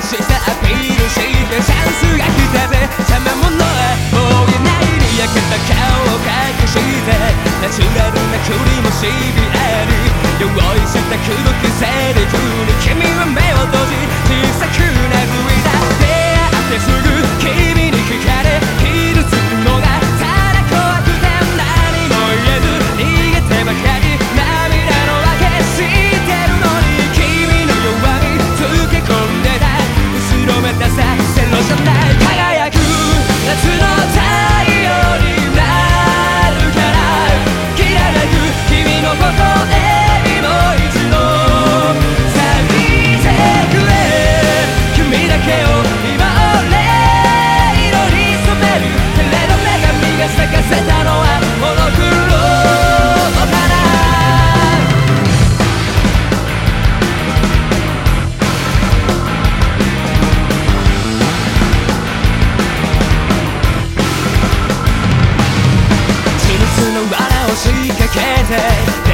さしてアピールしてチャンスが来たぜ邪魔者はもういないに焼けた顔を隠してナチュラルな距離もシビアに用意した黒くセリフに君は目を閉じ crazy